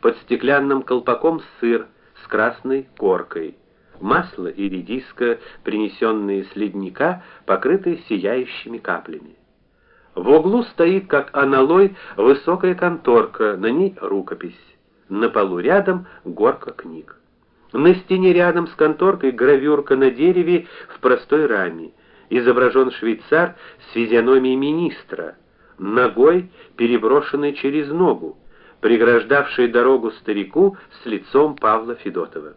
под стеклянным колпаком сыр с красной коркой. Масло и редиска, принесенные с ледника, покрыты сияющими каплями. В углу стоит, как аналой, высокая конторка, на ней рукопись. На полу рядом горка книг. На стене рядом с конторкой гравюрка на дереве в простой раме. Изображен швейцар с физиономией министра, ногой переброшенной через ногу, преграждавшей дорогу старику с лицом Павла Федотова.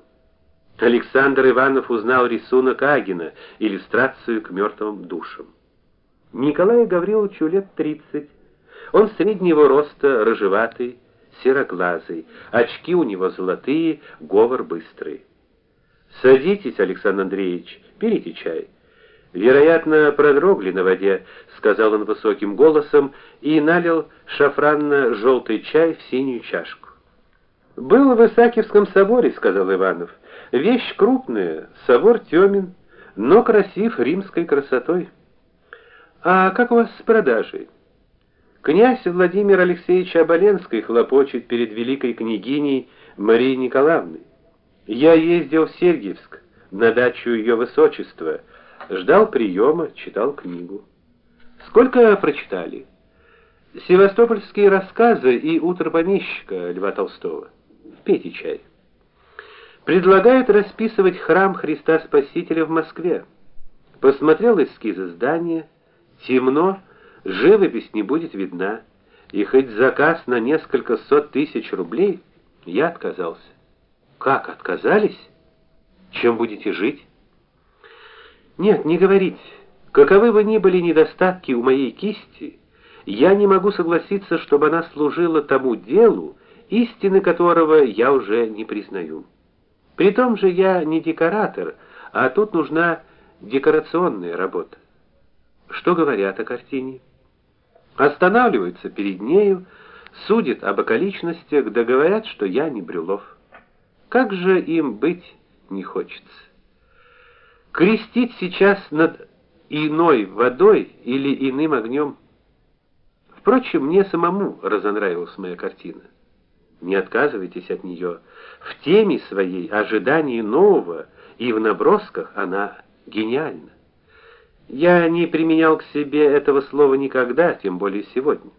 Александр Иванов узнал рисунок Агина, иллюстрацию к мертвым душам. Николаю Гавриловичу лет 30. Он среднего роста, рыжеватый, сероглазый, очки у него золотые, говор быстрый. Садитесь, Александр Андреевич, берите чай. Вероятно, продрогли на воде, сказал он высоким голосом и налил шафранно желтый чай в синюю чашку. Был в Исаакиевском соборе, сказал Иванов. Вещь крупная, собор тёмен, но красив римской красотой. А как у вас с продажей? Князь Владимир Алексеевич Оболенский хлопочет перед великой княгиней Марией Николаевной. Я ездил в Сергиевск на дачу ее высочества, ждал приема, читал книгу. Сколько прочитали? Севастопольские рассказы и Утро помещика Льва Толстого. Пейте чай. Предлагают расписывать храм Христа Спасителя в Москве. Посмотрел эскизы здания Темно, живопись не будет видна, и хоть заказ на несколько сот тысяч рублей, я отказался. Как отказались? Чем будете жить? Нет, не говорите. Каковы бы ни были недостатки у моей кисти, я не могу согласиться, чтобы она служила тому делу, истины которого я уже не признаю. При том же я не декоратор, а тут нужна декорационная работа. Что говорят о картине? Останавливаются перед нею, судят об околичностях, да говорят, что я не Брюлов. Как же им быть не хочется? Крестить сейчас над иной водой или иным огнем? Впрочем, мне самому разонравилась моя картина. Не отказывайтесь от нее. В теме своей ожидании нового и в набросках она гениальна. Я не применял к себе этого слова никогда, тем более сегодня.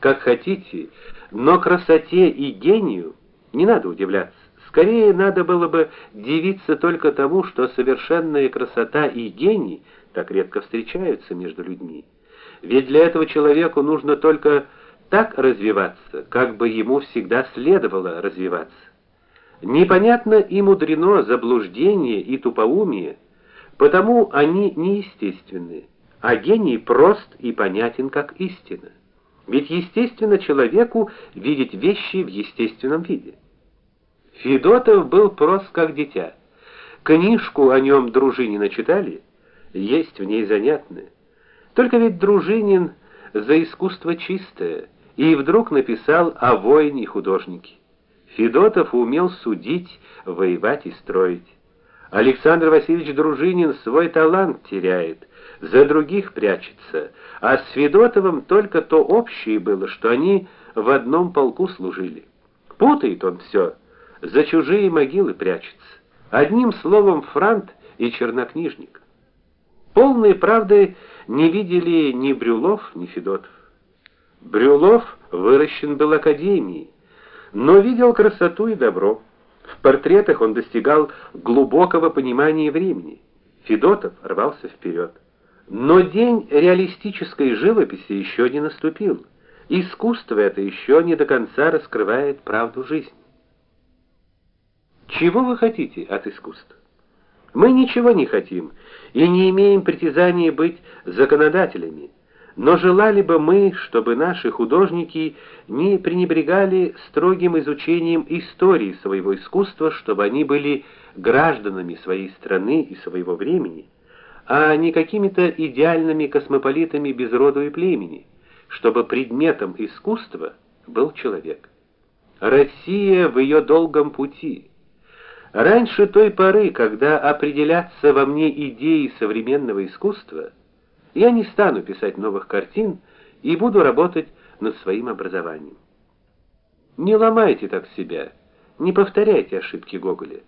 Как хотите, но красоте и гению не надо удивляться. Скорее надо было бы дивиться только тому, что совершенная красота и гений так редко встречаются между людьми. Ведь для этого человеку нужно только так развиваться, как бы ему всегда следовало развиваться. Непонятно и мудрено заблуждение и тупоумие Потому они неестественны, а гений прост и понятен как истина. Ведь естественно человеку видеть вещи в естественном виде. Федотов был прост как дитя. Книжку о нем Дружинина читали? Есть в ней занятное. Только ведь Дружинин за искусство чистое, и вдруг написал о воине художнике. Федотов умел судить, воевать и строить. Александр Васильевич Дружинин свой талант теряет, за других прячется, а с Федотовым только то общее было, что они в одном полку служили. Путает он все, за чужие могилы прячется. Одним словом, франт и чернокнижник. Полной правды не видели ни Брюлов, ни Федотов. Брюлов выращен был академией, но видел красоту и добро. В портретах он достигал глубокого понимания времени. Федотов рвался вперед. Но день реалистической живописи еще не наступил. Искусство это еще не до конца раскрывает правду жизни. Чего вы хотите от искусства? Мы ничего не хотим и не имеем притязания быть законодателями. Но желали бы мы, чтобы наши художники не пренебрегали строгим изучением истории своего искусства, чтобы они были гражданами своей страны и своего времени, а не какими-то идеальными космополитами без роду и племени, чтобы предметом искусства был человек. Россия в ее долгом пути. Раньше той поры, когда определятся во мне идеи современного искусства, я не стану писать новых картин и буду работать над своим образованием. Не ломайте так себя, не повторяйте ошибки Гоголя.